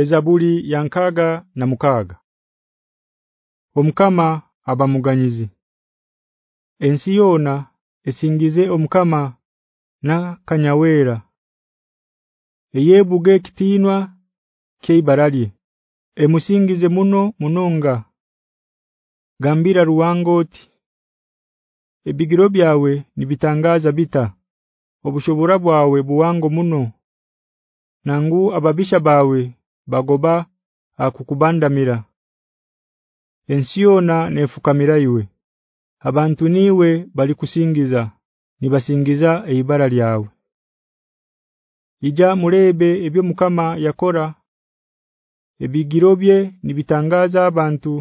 Ezabuli yankaga na mukaga Omkama abamuganyizi Ensi yona esingize omkama na kanyawera Eyebuge kitinwa keibarali emusingize muno munonga. Gambira ruwangoti Ebigiro byawe nibitangaza bita. Obushobora bwawe buwango muno. Nangu ababisha bawe bagoba akukubandamira. Ensiona nefukamira iwe. Abantu niwe bali kusingiza nibasingiza eibara lyawe Ija mulebe ebyo mukama yakora ebigirobye nibitangaza abantu.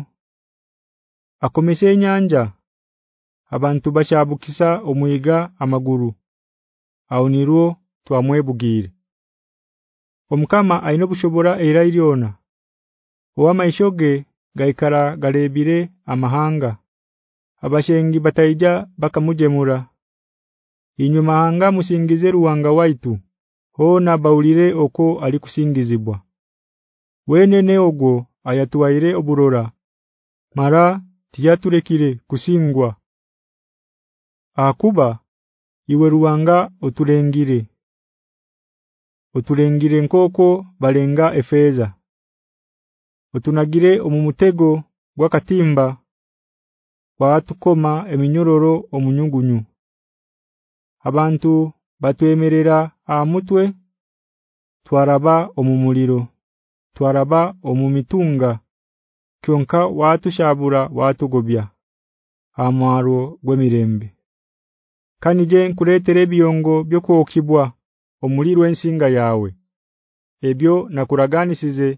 Akomese enyanja abantu bashabukisa omuiga amaguru. Aunirwo twamwebugire Omukama aino bushobora era iliona Owamayishoge gaikara galebire amahanga. Abashengi bataija bakamujemura Inyuma hanga musingize ruwanga waitu hona baulire oko alikusingizibwa Wenene ogwo ayatuwaire oburora mara tiyaturekire kusingwa. Akuba iwe ruwanga otulengire Otulengire nkoko balenga efeza Otunagire omumutego gwakatimba Waatukoma eminyororo omunyugunyu. Abantu batwemerera amutwe twaraba omumuliro twaraba omumitunga kyonka watushabura watugobya amwaro gwemirembe kanije nkuletere biyongo byokwokibwa omuliro ensinga yawe ebyo nakuraganisize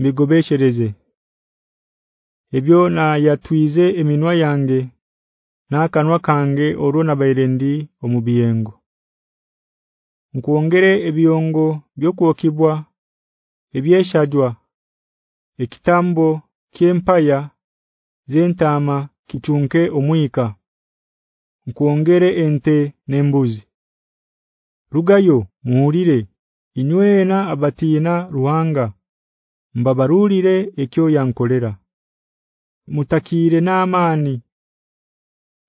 migobeshereze. Ebyo na yatwize eminwa yange nakanwa kange orona bairendi omubiyengo. Nkuongere ebiyongo byokwokibwa ebyeshajwa ekitambo kyempaya zentama kichunke omwika nkuongere ente nembuzi rugayo inywe inywena abatina ruhanga. Mbabarulire ekyo yankolera. Mutakire naamani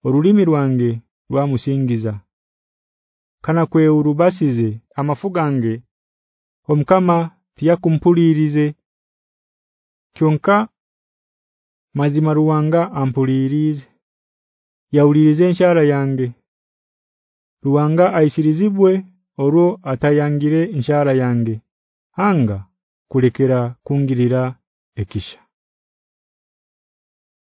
orulimi rwange rwamusingiza kana kwe urubasize amafugange omkama tiyakumpulirize. Kyonka mazima ruwanga ampulirize. Yaulirize enshara yange. Ruwanga aishirizibwe oro atayangire enshara yange. Hanga kulekera kungirira ekisha